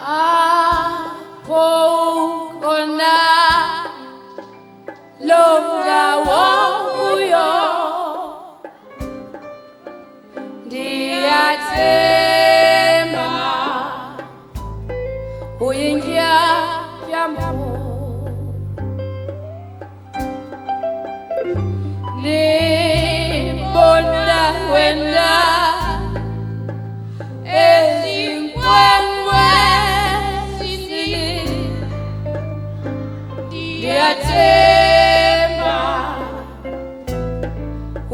Ako ko na lo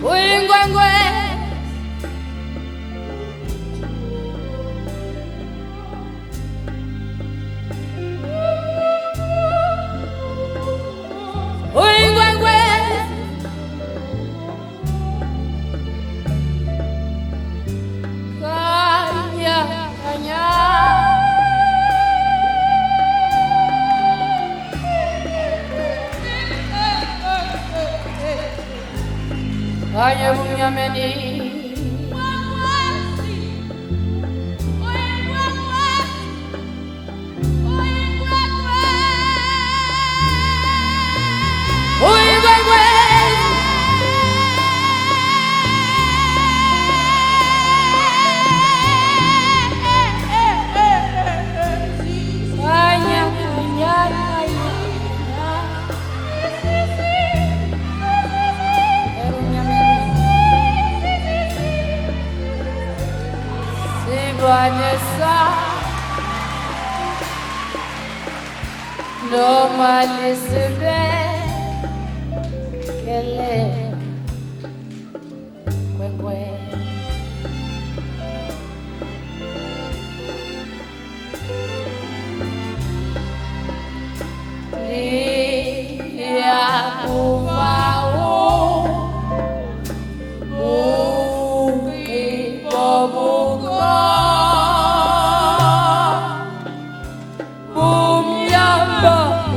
我云关关 money. maliza no malizibe kele kwekwe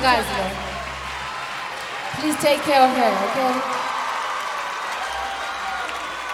guys. Please take care of her, okay?